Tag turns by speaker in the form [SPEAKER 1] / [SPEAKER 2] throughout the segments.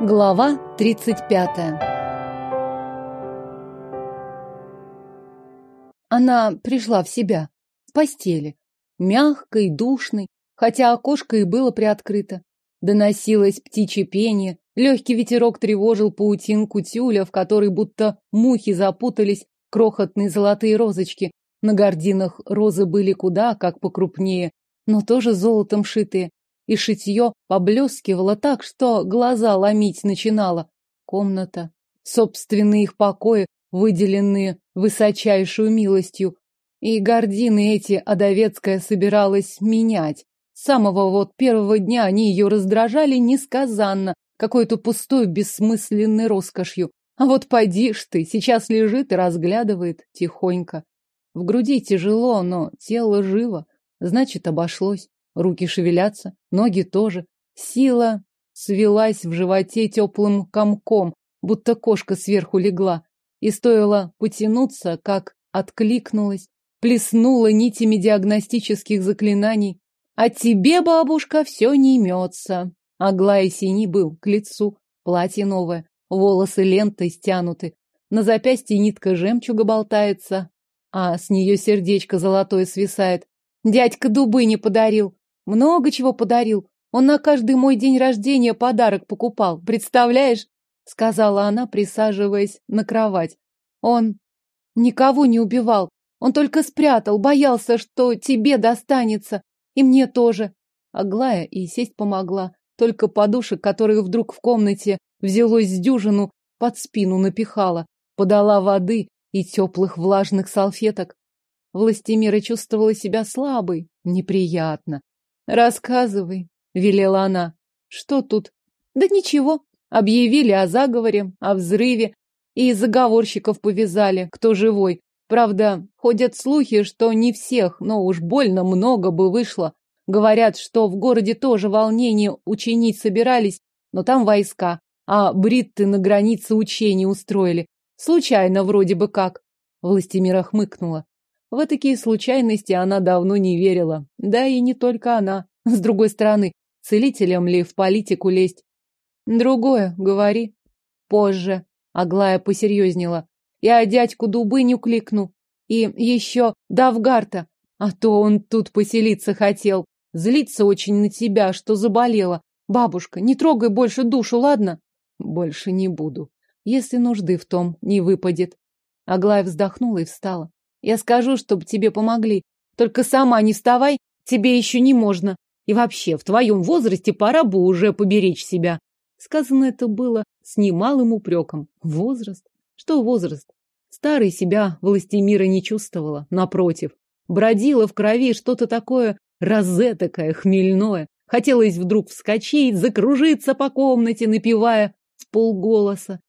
[SPEAKER 1] Глава 35 Она пришла в себя. В постели. Мягкой, душной, хотя окошко и было приоткрыто. Доносилось птичье пение, легкий ветерок тревожил паутинку тюля, в которой будто мухи запутались крохотные золотые розочки. На гординах розы были куда как покрупнее, но тоже золотом шитые и шитье поблескивало так, что глаза ломить начинало. Комната, собственные их покои, выделенные высочайшую милостью, и гордины эти Адовецкая собиралась менять. С самого вот первого дня они ее раздражали несказанно, какой-то пустой бессмысленной роскошью. А вот поди ж ты, сейчас лежит и разглядывает тихонько. В груди тяжело, но тело живо, значит, обошлось. Руки шевелятся, ноги тоже. Сила свелась в животе теплым комком, будто кошка сверху легла. И стоило потянуться, как откликнулась, плеснула нитями диагностических заклинаний. А тебе, бабушка, все не имется. Аглая синий был к лицу, платье новое, волосы лентой стянуты, на запястье нитка жемчуга болтается, а с нее сердечко золотое свисает. Дядька дубы не подарил, много чего подарил. Он на каждый мой день рождения подарок покупал. Представляешь? Сказала она, присаживаясь на кровать. Он никого не убивал. Он только спрятал, боялся, что тебе достанется. И мне тоже. Аглая и сесть помогла. Только подушек, которые вдруг в комнате взялось с дюжину, под спину напихала. Подала воды и теплых влажных салфеток. Властимира чувствовала себя слабой. Неприятно. Рассказывай, велела она. Что тут? Да ничего. Объявили о заговоре, о взрыве, и заговорщиков повязали, кто живой. Правда, ходят слухи, что не всех, но уж больно много бы вышло. Говорят, что в городе тоже волнение учинить собирались, но там войска, а бритты на границе учений устроили. Случайно вроде бы как. Властимира хмыкнула. В такие случайности она давно не верила. Да и не только она. С другой стороны, целителям ли в политику лезть? Другое, говори. Позже. Аглая посерьезнела. Я дядьку Дубыню кликну. И еще Давгарта. А то он тут поселиться хотел. Злится очень на тебя, что заболела. Бабушка, не трогай больше душу, ладно? Больше не буду. Если нужды в том не выпадет. Аглая вздохнула и встала. Я скажу, чтобы тебе помогли. Только сама не вставай, тебе еще не можно. И вообще, в твоем возрасте пора бы уже поберечь себя. Сказано это было с немалым упреком. Возраст? Что возраст? Старый себя властемира не чувствовала, напротив. Бродила в крови что-то такое розетокое, хмельное. Хотелось вдруг вскочить, закружиться по комнате, напевая в полголоса.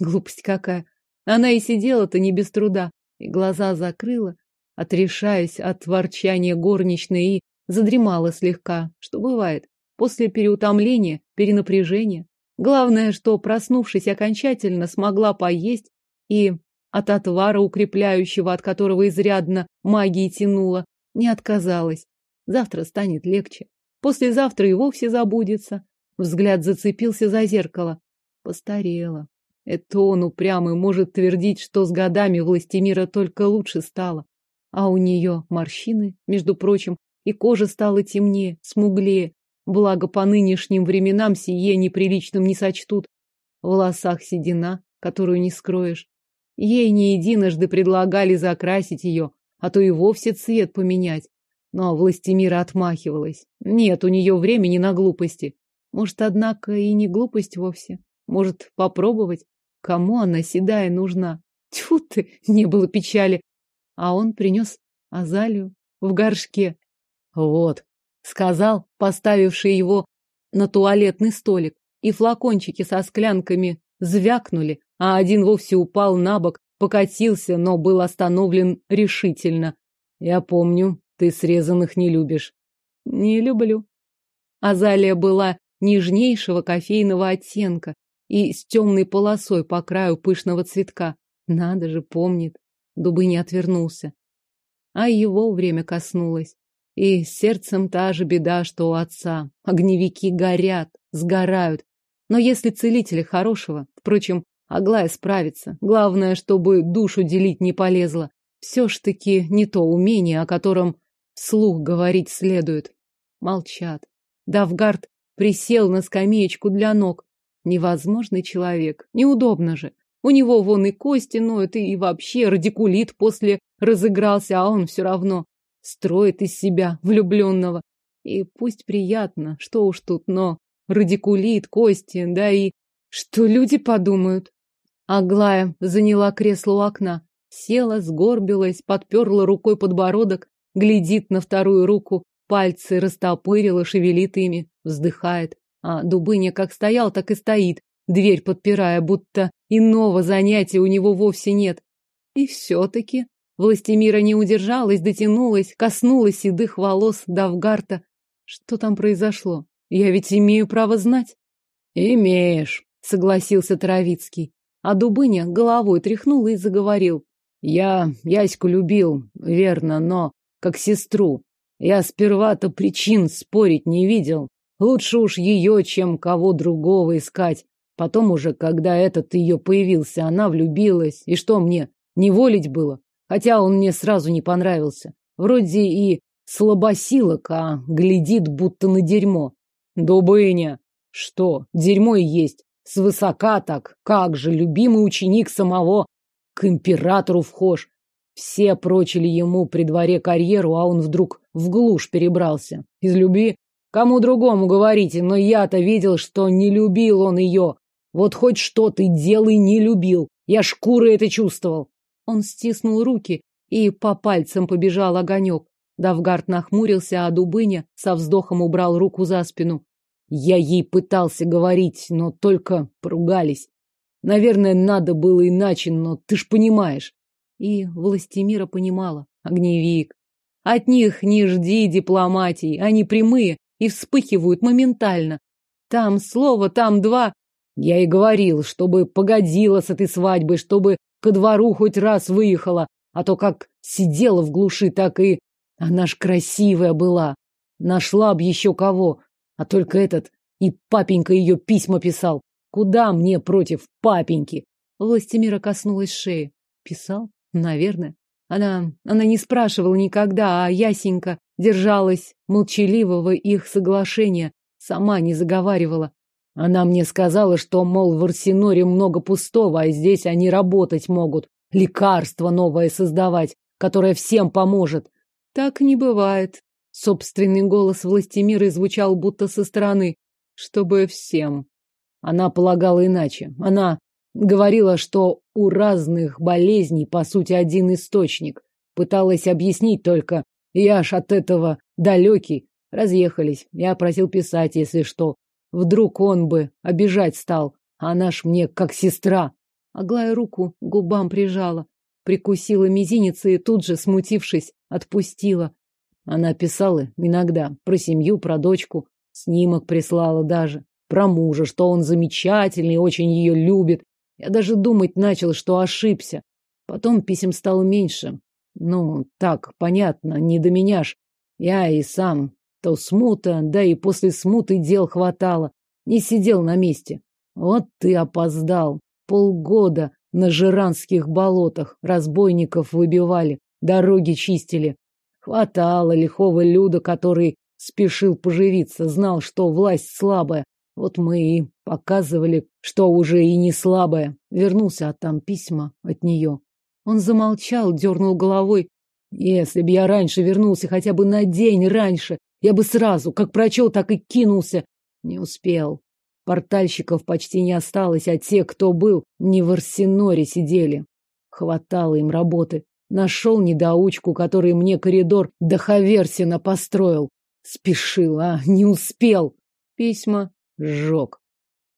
[SPEAKER 1] Глупость какая. Она и сидела-то не без труда и глаза закрыла, отрешаясь от ворчания горничной и задремала слегка, что бывает после переутомления, перенапряжения. Главное, что, проснувшись окончательно, смогла поесть и от отвара укрепляющего, от которого изрядно магии тянуло, не отказалась. Завтра станет легче. Послезавтра и вовсе забудется. Взгляд зацепился за зеркало. Постарела. Это он упрямый может твердить, что с годами властемира только лучше стало. А у нее морщины, между прочим, и кожа стала темнее, смуглее. Благо по нынешним временам сие неприличным не сочтут. В волосах седина, которую не скроешь. Ей не единожды предлагали закрасить ее, а то и вовсе цвет поменять. Но властемира отмахивалась. Нет у нее времени на глупости. Может, однако, и не глупость вовсе. Может, попробовать? Кому она седая нужна? Тьфу ты, не было печали. А он принес Азалию в горшке. Вот, сказал, поставивший его на туалетный столик, и флакончики со склянками звякнули, а один вовсе упал на бок, покатился, но был остановлен решительно. Я помню, ты срезанных не любишь. Не люблю. Азалия была нежнейшего кофейного оттенка, и с темной полосой по краю пышного цветка. Надо же, помнит. Дубы не отвернулся. А его время коснулось. И с сердцем та же беда, что у отца. Огневики горят, сгорают. Но если целителя хорошего, впрочем, Аглая справится. Главное, чтобы душу делить не полезла. Все ж таки не то умение, о котором слух говорить следует. Молчат. Давгард присел на скамеечку для ног. Невозможный человек. Неудобно же. У него вон и кости ноют, и вообще радикулит после разыгрался, а он все равно строит из себя влюбленного. И пусть приятно, что уж тут, но радикулит, кости, да и что люди подумают. Аглая заняла кресло у окна, села, сгорбилась, подперла рукой подбородок, глядит на вторую руку, пальцы растопырила, шевелит ими, вздыхает. А Дубыня как стоял, так и стоит, дверь подпирая, будто иного занятия у него вовсе нет. И все-таки Властемира не удержалась, дотянулась, коснулась седых волос Давгарта. Что там произошло? Я ведь имею право знать.
[SPEAKER 2] Имеешь, согласился Травицкий.
[SPEAKER 1] А Дубыня головой тряхнул и заговорил.
[SPEAKER 2] Я Яську любил, верно, но как сестру. Я сперва-то причин спорить не видел. Лучше уж ее, чем кого другого искать. Потом уже, когда этот ее появился, она влюбилась. И что мне, не волить было? Хотя он мне сразу не понравился. Вроде и слабосилок, а глядит будто на дерьмо. Дубыня! Что, дерьмо и есть. Свысока так, как же, любимый ученик самого. К императору вхож. Все прочили ему при дворе карьеру, а он вдруг в глушь перебрался. Из любви? Кому другому говорите, но я-то видел, что не любил он ее. Вот хоть что ты делай, не любил. Я шкурой это чувствовал.
[SPEAKER 1] Он стиснул руки, и по пальцам побежал огонек. Давгард нахмурился, а Дубыня со вздохом убрал руку за спину.
[SPEAKER 2] Я ей пытался говорить, но только поругались. Наверное, надо было иначе, но ты ж понимаешь.
[SPEAKER 1] И Властимира понимала. Огневик. От них не жди дипломатии. Они прямые и вспыхивают моментально. Там слово, там два.
[SPEAKER 2] Я и говорил, чтобы погодила с этой свадьбой, чтобы ко двору хоть раз выехала, а то как сидела в глуши, так и... Она ж красивая была. Нашла б еще кого. А только этот... И папенька ее письма писал. Куда мне против папеньки?
[SPEAKER 1] Властимира коснулась шеи. Писал? Наверное. Она... Она не спрашивала никогда, а Ясенька держалась молчаливого их соглашения. Сама не заговаривала. Она мне сказала, что, мол, в Арсеноре много пустого, а здесь они работать могут, лекарство новое создавать, которое всем поможет. Так не бывает. Собственный голос Властимира звучал будто со стороны. Чтобы всем.
[SPEAKER 2] Она полагала иначе. Она говорила, что у разных болезней, по сути, один источник. Пыталась объяснить только. Я ж от этого далекий. Разъехались. Я просил писать, если что. Вдруг он бы обижать стал. Она ж мне как сестра.
[SPEAKER 1] Аглая руку губам прижала, прикусила мизинец и тут же, смутившись, отпустила.
[SPEAKER 2] Она писала иногда про семью, про дочку. Снимок прислала даже. Про мужа, что он замечательный, очень ее любит. Я даже думать начал, что ошибся. Потом писем стало меньше. Ну, так, понятно, не до меня ж. Я и сам то смута, да и после смуты дел хватало. Не сидел на месте. Вот ты опоздал. Полгода на жиранских болотах разбойников выбивали, дороги чистили. Хватало лихого люда, который спешил поживиться, знал, что власть слабая. Вот мы и показывали, что уже и не слабая. Вернулся, а там письма от нее.
[SPEAKER 1] Он замолчал, дернул головой.
[SPEAKER 2] Если б я раньше вернулся, хотя бы на день раньше, я бы сразу, как прочел, так и кинулся. Не успел. Портальщиков почти не осталось, а те, кто был, не в Арсеноре сидели. Хватало им работы. Нашел недоучку, который мне коридор до Хаверсина построил. Спешил, а не успел.
[SPEAKER 1] Письма
[SPEAKER 2] сжег,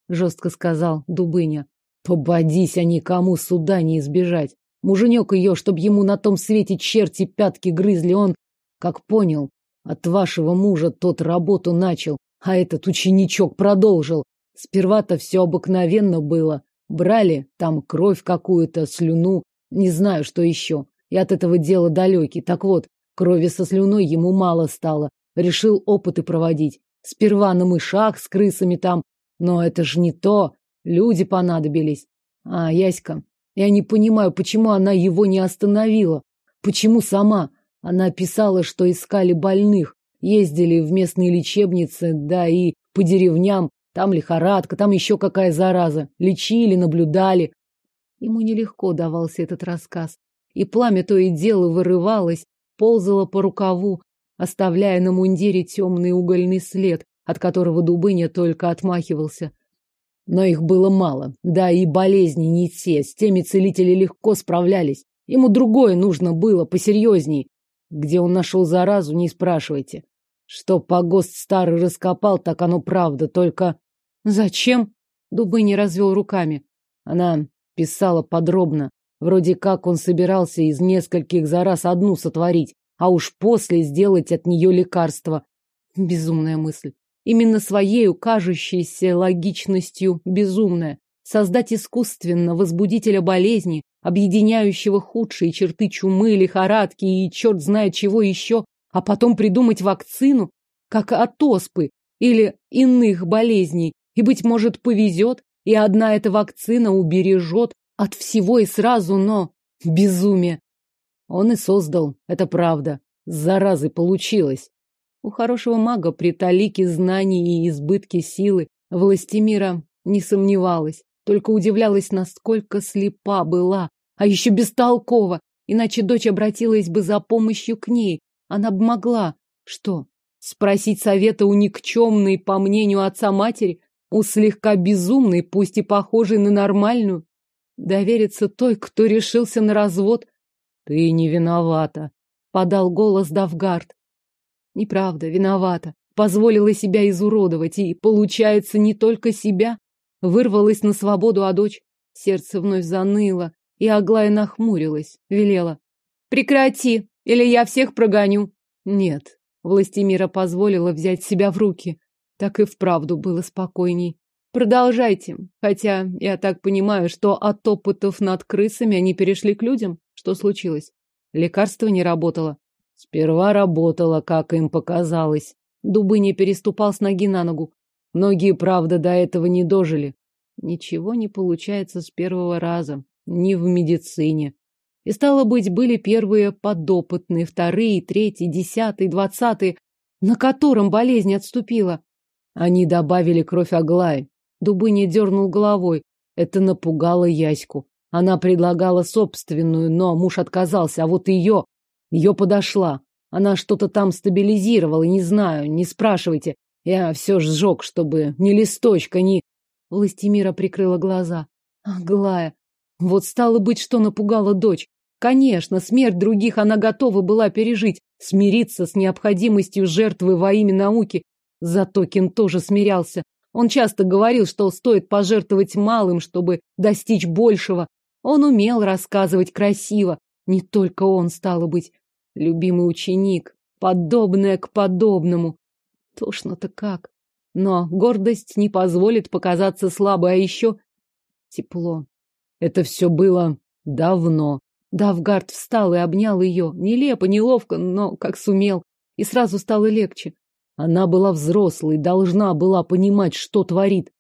[SPEAKER 2] жестко сказал Дубыня. Пободись, а никому суда не избежать. Муженек ее, чтоб ему на том свете черти пятки грызли, он, как понял, от вашего мужа тот работу начал, а этот ученичок продолжил. Сперва-то все обыкновенно было. Брали там кровь какую-то, слюну, не знаю, что еще. И от этого дела далекий. Так вот, крови со слюной ему мало стало. Решил опыты проводить. Сперва на мышах с крысами там, Но это ж не то. Люди понадобились. А, Яська, я не понимаю, почему она его не остановила. Почему сама? Она писала, что искали больных, ездили в местные лечебницы, да и по деревням. Там лихорадка, там еще какая зараза. Лечили, наблюдали. Ему нелегко давался этот рассказ. И пламя то и дело вырывалось, ползало по рукаву, оставляя на мундире темный угольный след, от которого Дубыня только отмахивался. Но их было мало. Да и болезни не те. С теми целители легко справлялись. Ему другое нужно было, посерьезней. Где он нашел заразу, не спрашивайте. Что погост старый раскопал, так оно правда, только...
[SPEAKER 1] Зачем? Дубыня развел руками.
[SPEAKER 2] Она писала подробно. Вроде как он собирался из нескольких зараз одну сотворить, а уж после сделать от нее лекарство.
[SPEAKER 1] Безумная мысль. Именно своею кажущейся логичностью безумная. Создать искусственно возбудителя болезни, объединяющего худшие черты чумы, лихорадки и черт знает чего еще, а потом придумать вакцину, как от оспы или иных болезней, и, быть может, повезет, и одна эта вакцина убережет от всего и сразу, но... Безумие!
[SPEAKER 2] Он и создал, это правда. С заразой получилось.
[SPEAKER 1] У хорошего мага при талике знаний и избытке силы властемира не сомневалась, только удивлялась, насколько слепа была, а еще бестолкова, иначе дочь обратилась бы за помощью к ней. Она бы могла... Что? Спросить совета у никчемной, по мнению отца матери, у слегка безумной, пусть и похожей на нормальную? Довериться той, кто решился на развод,
[SPEAKER 2] ты не виновата, подал голос Давгард.
[SPEAKER 1] Неправда, виновата. Позволила себя изуродовать и, получается, не только себя. Вырвалась на свободу, а дочь. Сердце вновь заныло, и Аглая нахмурилась, велела. Прекрати, или я всех прогоню. Нет, Властимира позволила взять себя в руки. Так и вправду было спокойней. Продолжайте. Хотя я так понимаю, что от опытов над крысами они перешли к людям. Что случилось? Лекарство не работало.
[SPEAKER 2] Сперва работало, как им показалось.
[SPEAKER 1] Дубы не переступал с ноги на ногу.
[SPEAKER 2] Многие, правда, до этого не дожили.
[SPEAKER 1] Ничего не получается с первого раза. Ни в медицине. И стало быть, были первые подопытные, вторые, третьи, десятые, двадцатые, на котором болезнь отступила.
[SPEAKER 2] Они добавили кровь Аглаи.
[SPEAKER 1] Дубыня дернул головой.
[SPEAKER 2] Это напугало Яську. Она предлагала собственную, но муж отказался, а вот ее... Ее подошла. Она что-то там стабилизировала, не знаю, не спрашивайте. Я все сжег, чтобы ни листочка, ни...
[SPEAKER 1] Властимира прикрыла глаза. Аглая. Вот стало быть, что напугала дочь. Конечно, смерть других она готова была пережить, смириться с необходимостью жертвы во имя науки. Зато Кин тоже смирялся. Он часто говорил, что стоит пожертвовать малым, чтобы достичь большего. Он умел рассказывать красиво. Не только он, стало быть, любимый ученик, подобное к подобному. Тошно-то как. Но гордость не позволит показаться слабой, а еще тепло.
[SPEAKER 2] Это все было давно.
[SPEAKER 1] Давгард встал и обнял ее. Нелепо, неловко, но как сумел. И сразу стало легче.
[SPEAKER 2] Она была взрослой, должна была понимать, что творит.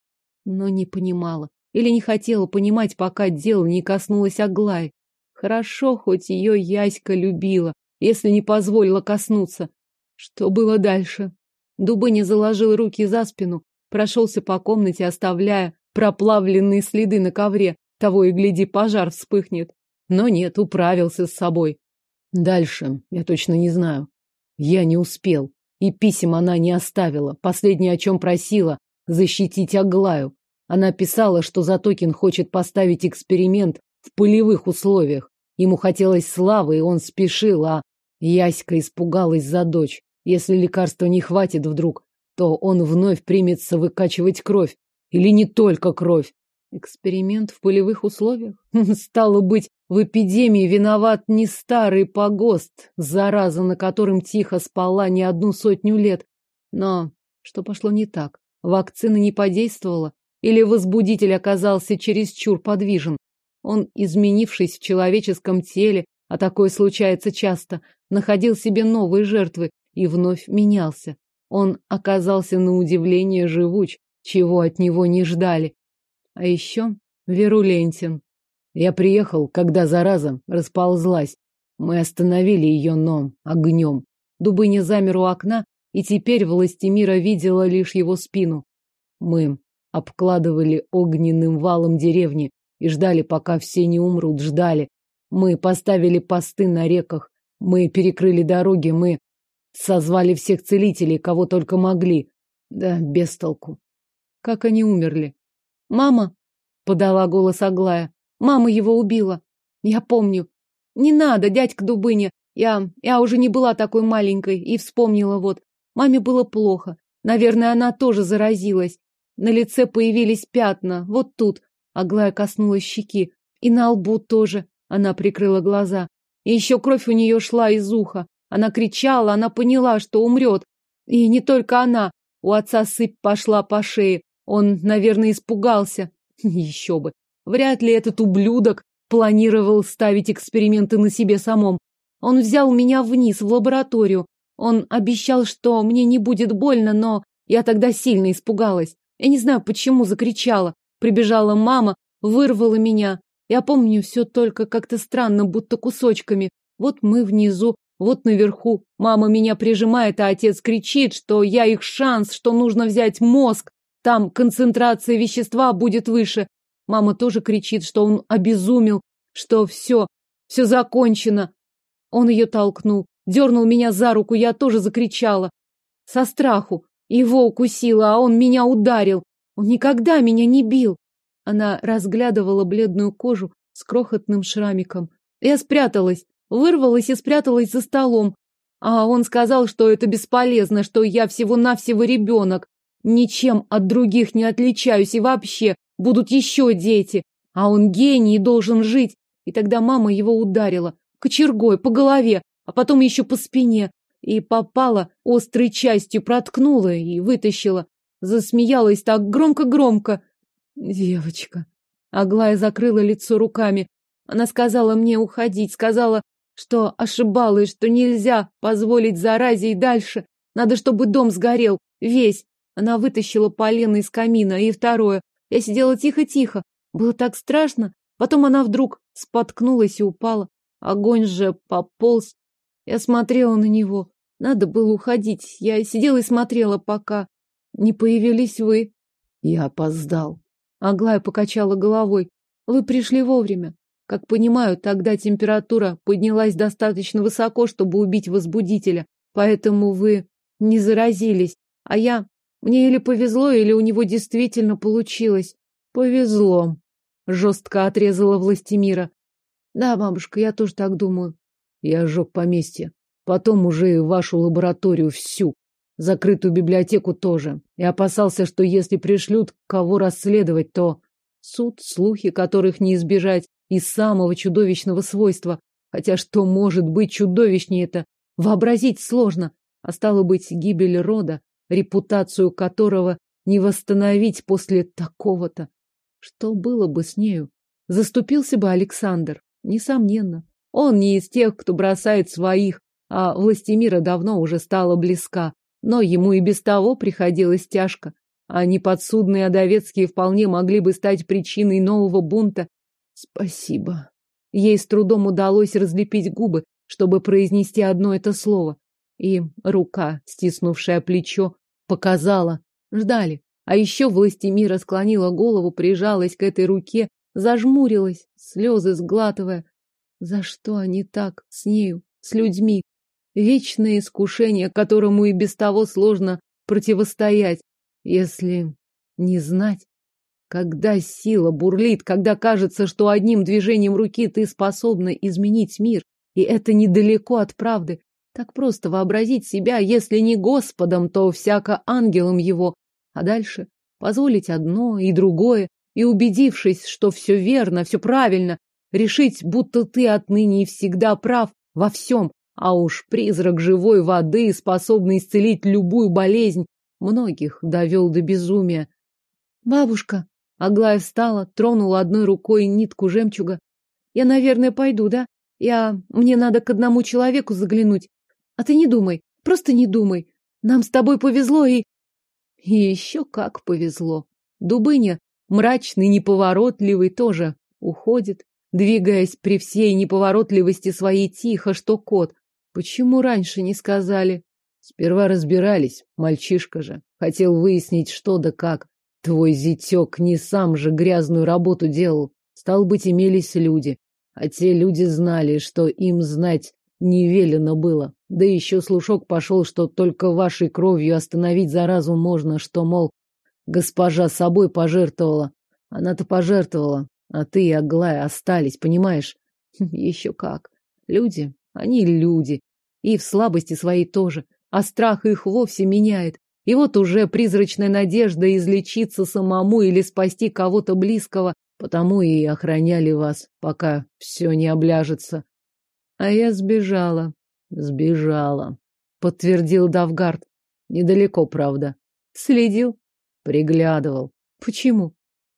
[SPEAKER 1] Но не понимала. Или не хотела понимать, пока дело не коснулось Аглаи. Хорошо, хоть ее Яська любила, если не позволила коснуться. Что было дальше? Дубыня заложил руки за спину, прошелся по комнате, оставляя проплавленные следы на ковре. Того и гляди, пожар вспыхнет. Но нет, управился с собой.
[SPEAKER 2] Дальше я точно не знаю. Я не успел. И писем она не оставила. Последнее, о чем просила, защитить Аглаю. Она писала, что Затокин хочет поставить эксперимент в полевых условиях. Ему хотелось славы, и он спешил, а Яська испугалась за дочь. Если лекарства не хватит вдруг, то он вновь примется выкачивать кровь. Или не только кровь.
[SPEAKER 1] Эксперимент в полевых условиях? Стало быть, в эпидемии виноват не старый погост, зараза, на котором тихо спала не одну сотню лет. Но что пошло не так? Вакцина не подействовала? Или возбудитель оказался чересчур подвижен? Он, изменившись в человеческом теле, а такое случается часто, находил себе новые жертвы и вновь менялся. Он оказался на удивление живуч,
[SPEAKER 2] чего от него не ждали. А еще Верулентин. Я приехал, когда зараза расползлась. Мы остановили ее, но огнем. Дубыня замер у окна, и теперь Властимира видела лишь его спину. Мы обкладывали огненным валом деревни и ждали, пока все не умрут, ждали. Мы поставили посты на реках, мы перекрыли дороги, мы созвали всех целителей, кого только могли. Да, без толку. Как они умерли? Мама, подала голос Аглая. Мама его убила. Я помню. Не надо, дядька Дубыня. Я, я уже не была такой маленькой и вспомнила вот. Маме было плохо. Наверное, она тоже заразилась. На лице появились пятна. Вот тут. Аглая коснулась щеки. И на лбу тоже. Она прикрыла глаза. И еще кровь у нее шла из уха. Она кричала, она поняла, что умрет. И не только она. У отца сыпь пошла по шее. Он, наверное, испугался. Еще бы. Вряд ли этот ублюдок планировал ставить эксперименты на себе самом. Он взял меня вниз, в лабораторию. Он обещал, что мне не будет больно, но я тогда сильно испугалась. Я не знаю, почему закричала. Прибежала мама, вырвала меня. Я помню все только как-то странно, будто кусочками. Вот мы внизу, вот наверху. Мама меня прижимает, а отец кричит, что я их шанс, что нужно взять мозг. Там концентрация вещества будет выше. Мама тоже кричит, что он обезумел, что все, все закончено. Он ее толкнул, дернул меня за руку, я тоже закричала. Со страху. Его укусила, а он меня ударил. Он никогда меня не бил. Она разглядывала бледную кожу с крохотным шрамиком. Я спряталась, вырвалась и спряталась за столом. А он сказал, что это бесполезно, что я всего-навсего ребенок. Ничем от других не отличаюсь и вообще будут еще дети. А он гений и должен жить. И тогда мама его ударила. Кочергой, по голове, а потом еще по спине. И попала острой частью, проткнула и вытащила. Засмеялась так громко-громко. Девочка. Аглая закрыла лицо руками. Она сказала мне уходить, сказала, что ошибалась, что нельзя позволить заразе и дальше. Надо, чтобы дом сгорел, весь. Она вытащила полено из камина, и второе. Я сидела тихо-тихо. Было так страшно. Потом она вдруг споткнулась и упала. Огонь же пополз. Я смотрела на него. Надо было уходить. Я сидела и смотрела, пока не появились вы. Я опоздал. Аглая покачала головой. Вы пришли вовремя. Как понимаю, тогда температура поднялась достаточно высоко, чтобы убить возбудителя. Поэтому вы не заразились. А я мне или повезло, или у него действительно получилось. Повезло. Жестко отрезала Властимира. Да, бабушка, я тоже так думаю. Я сжег поместье. Потом уже и вашу лабораторию всю. Закрытую библиотеку тоже. И опасался, что если пришлют кого расследовать, то... Суд, слухи, которых не избежать, из самого чудовищного свойства. Хотя что может быть чудовищнее это? Вообразить сложно. А стало быть, гибель рода репутацию которого не восстановить после такого-то. Что было бы с нею? Заступился бы Александр, несомненно. Он не из тех, кто бросает своих, а Властимира давно уже стала близка. Но ему и без того приходилось тяжко. А неподсудные Адовецкие вполне могли бы стать причиной нового бунта. Спасибо. Ей с трудом удалось разлепить губы, чтобы произнести одно это слово. И рука, стиснувшая плечо, Показала. Ждали. А еще Властимира склонила голову, прижалась к этой руке, зажмурилась, слезы сглатывая. За что они так с нею, с людьми? Вечное искушение, которому и без того сложно противостоять, если не знать. Когда сила бурлит, когда кажется, что одним движением руки ты способна изменить мир, и это недалеко от правды, так просто вообразить себя, если не Господом, то всяко ангелом его. А дальше позволить одно и другое, и, убедившись, что все верно, все правильно, решить, будто ты отныне и всегда прав во всем, а уж призрак живой воды, способный исцелить любую болезнь, многих довел до безумия. Бабушка, Аглая встала, тронула одной рукой нитку жемчуга. Я, наверное, пойду, да? Я... Мне надо к одному человеку заглянуть. А ты не думай, просто не думай. Нам с тобой повезло и...
[SPEAKER 1] И еще как повезло. Дубыня, мрачный, неповоротливый, тоже уходит, двигаясь при всей неповоротливости своей тихо, что кот. Почему раньше не сказали?
[SPEAKER 2] Сперва разбирались, мальчишка же. Хотел выяснить, что да как. Твой зятек не сам же грязную работу делал. Стал быть, имелись люди. А те люди знали, что им знать не велено было. Да еще слушок пошел, что только вашей кровью остановить заразу можно, что, мол, госпожа собой пожертвовала. Она-то пожертвовала, а ты и Аглая остались, понимаешь?
[SPEAKER 1] Еще как. Люди, они люди. И в слабости своей тоже. А страх их вовсе меняет. И вот уже призрачная надежда излечиться самому или спасти кого-то близкого, потому и охраняли вас, пока все не обляжется. А я сбежала.
[SPEAKER 2] Сбежала, подтвердил Давгард. Недалеко, правда.
[SPEAKER 1] Следил?
[SPEAKER 2] Приглядывал.
[SPEAKER 1] Почему?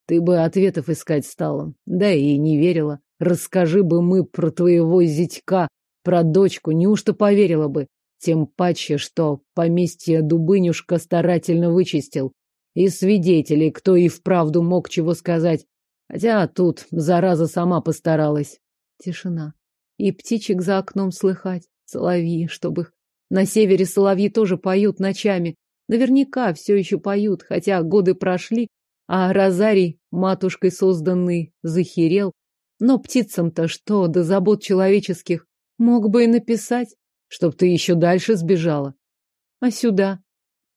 [SPEAKER 2] Ты бы ответов искать стала. Да и не верила. Расскажи бы мы про твоего зятька, про дочку, неужто поверила бы? Тем паче, что поместье Дубынюшка старательно вычистил. И свидетелей, кто и вправду мог чего сказать. Хотя тут зараза сама постаралась.
[SPEAKER 1] Тишина. И птичек за окном слыхать, соловьи, чтобы их... На севере соловьи тоже поют ночами. Наверняка все еще поют, хотя годы прошли, а розарий, матушкой созданный, захерел. Но птицам-то что до забот человеческих? Мог бы и написать,
[SPEAKER 2] чтоб ты еще дальше сбежала.
[SPEAKER 1] А сюда?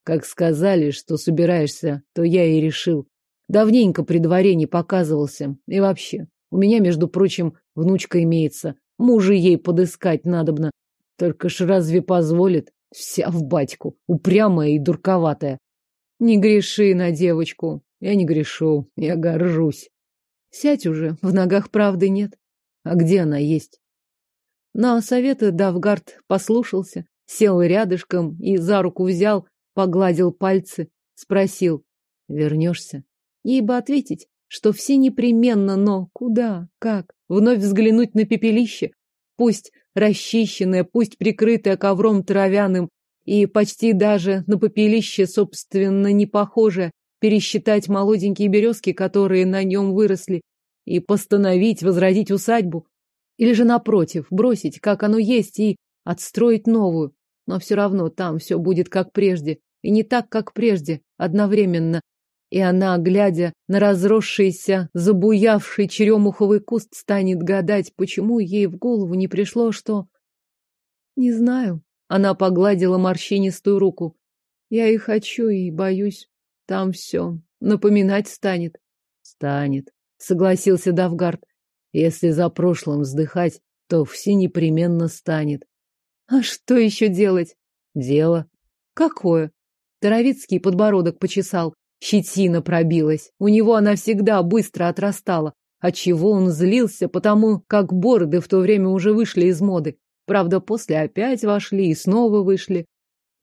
[SPEAKER 2] Как сказали, что собираешься, то я и решил. Давненько при дворе не показывался. И вообще, у меня, между прочим, внучка имеется. Мужа ей подыскать надобно. Только ж разве позволит? Вся в батьку, упрямая и дурковатая.
[SPEAKER 1] Не греши на девочку.
[SPEAKER 2] Я не грешу, я горжусь.
[SPEAKER 1] Сядь уже, в ногах правды нет.
[SPEAKER 2] А где она есть?
[SPEAKER 1] На советы Давгард послушался, сел рядышком и за руку взял, погладил пальцы, спросил. Вернешься? Бы ответить, что все непременно, но куда, как? Вновь взглянуть на пепелище, пусть расчищенное, пусть прикрытое ковром травяным, и почти даже на попелище, собственно, не похожее, пересчитать молоденькие березки, которые на нем выросли, и постановить возродить усадьбу. Или же, напротив, бросить, как оно есть, и отстроить новую. Но все равно там все будет как прежде, и не так, как прежде, одновременно, и она, глядя на разросшийся, забуявший черемуховый куст, станет гадать, почему ей в голову не пришло, что... Не знаю. Она погладила морщинистую руку. Я и хочу, и боюсь. Там все. Напоминать станет.
[SPEAKER 2] Станет, согласился Давгард. Если за прошлым вздыхать, то все непременно станет.
[SPEAKER 1] А что еще делать?
[SPEAKER 2] Дело.
[SPEAKER 1] Какое? Таровицкий подбородок почесал. Щетина пробилась. У него она всегда быстро отрастала. Отчего он злился, потому как бороды в то время уже вышли из моды. Правда, после опять вошли и снова вышли.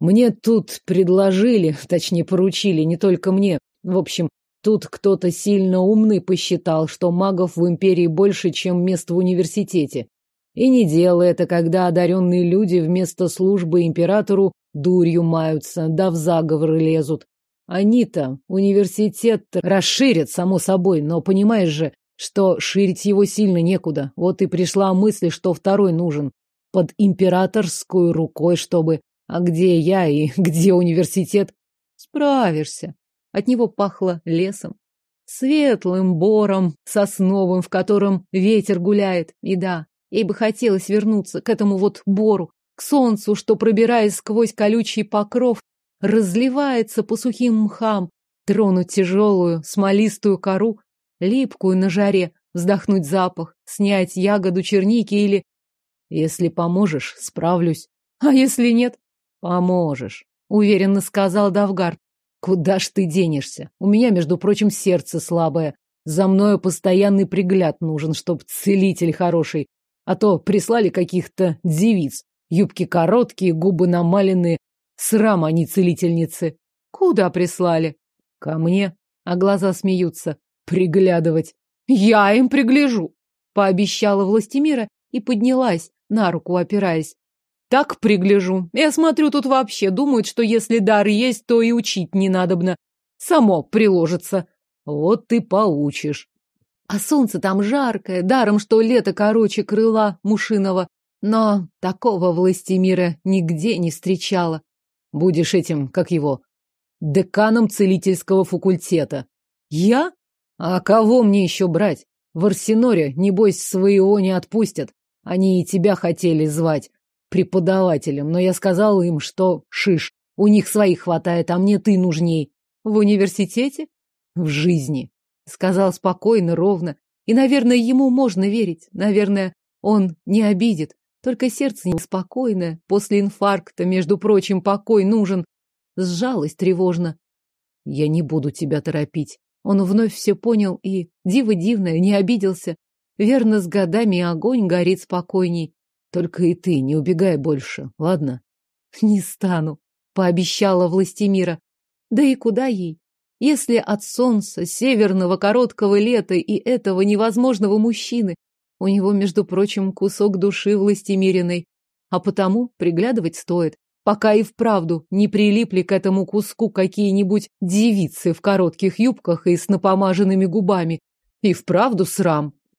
[SPEAKER 2] Мне тут предложили, точнее поручили, не только мне. В общем, тут кто-то сильно умный посчитал, что магов в империи больше, чем мест в университете. И не дело это, когда одаренные люди вместо службы императору дурью маются, да в заговоры лезут. Они-то университет расширят, само собой, но понимаешь же, что ширить его сильно некуда. Вот и пришла мысль, что второй нужен. Под императорскую рукой, чтобы... А где я и где университет?
[SPEAKER 1] Справишься. От него пахло лесом. Светлым бором, сосновым, в котором ветер гуляет. И да, ей бы хотелось вернуться к этому вот бору, к солнцу, что, пробираясь сквозь колючий покров, разливается по сухим мхам, тронуть тяжелую смолистую кору, липкую на жаре, вздохнуть запах, снять ягоду черники или...
[SPEAKER 2] Если поможешь, справлюсь.
[SPEAKER 1] А если нет?
[SPEAKER 2] Поможешь,
[SPEAKER 1] уверенно сказал Давгард.
[SPEAKER 2] Куда ж ты денешься? У меня, между прочим, сердце слабое. За мною постоянный пригляд нужен, чтоб целитель хороший. А то прислали каких-то девиц. Юбки короткие, губы намаленные, Срам они целительницы.
[SPEAKER 1] Куда прислали?
[SPEAKER 2] Ко мне.
[SPEAKER 1] А глаза смеются.
[SPEAKER 2] Приглядывать.
[SPEAKER 1] Я им пригляжу, пообещала Властимира и поднялась, на руку опираясь. так пригляжу. Я смотрю, тут вообще думают, что если дар есть, то и учить не надобно. Само приложится.
[SPEAKER 2] Вот ты поучишь.
[SPEAKER 1] А солнце там жаркое, даром, что лето короче крыла мушиного. Но такого власти мира нигде не встречала.
[SPEAKER 2] Будешь этим, как его, деканом целительского факультета.
[SPEAKER 1] Я?
[SPEAKER 2] А кого мне еще брать? В Арсеноре, небось, своего не отпустят. Они и тебя хотели звать преподавателем, но я сказал им, что шиш, у них своих хватает, а мне ты нужней.
[SPEAKER 1] В университете?
[SPEAKER 2] В жизни.
[SPEAKER 1] Сказал спокойно, ровно. И, наверное, ему можно верить. Наверное, он не обидит. Только сердце неспокойное. После инфаркта, между прочим, покой нужен. Сжалось тревожно.
[SPEAKER 2] Я не буду тебя торопить.
[SPEAKER 1] Он вновь все понял и, диво дивное, не обиделся. Верно, с годами огонь горит спокойней.
[SPEAKER 2] Только и ты не убегай больше, ладно?
[SPEAKER 1] Не стану, пообещала Властимира. Да и куда ей? Если от солнца, северного короткого лета и этого невозможного мужчины, у него, между прочим, кусок души властимириной, а потому приглядывать стоит, пока и вправду не прилипли к этому куску какие-нибудь девицы в коротких юбках и с напомаженными губами. И вправду срам.